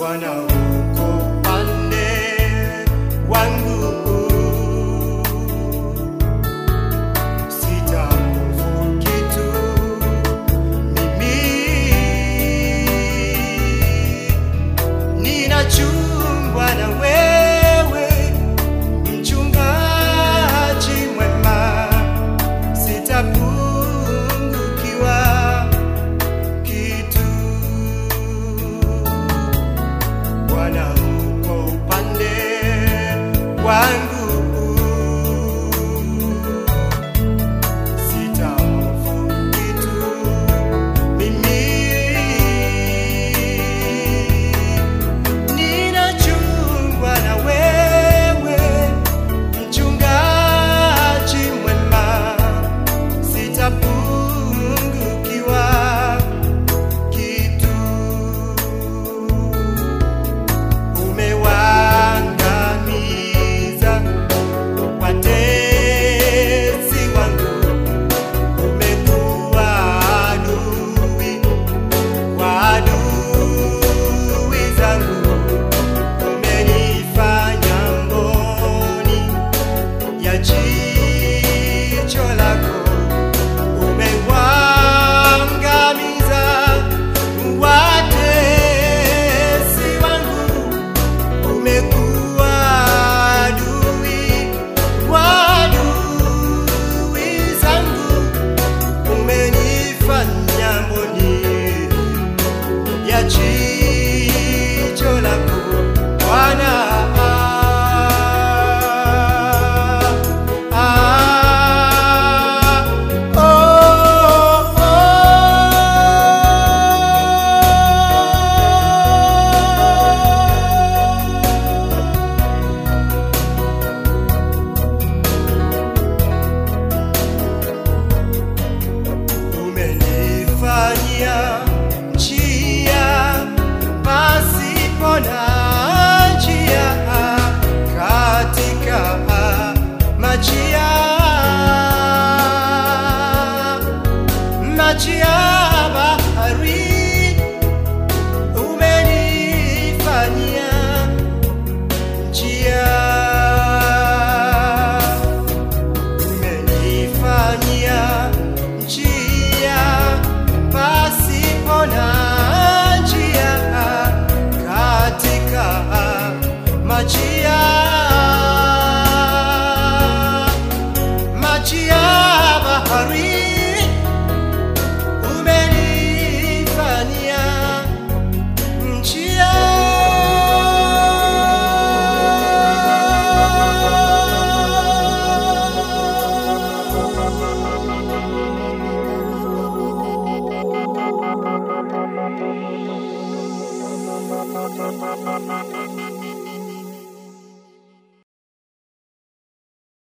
wanauko pande wangu. Bwana uko upande wangu. te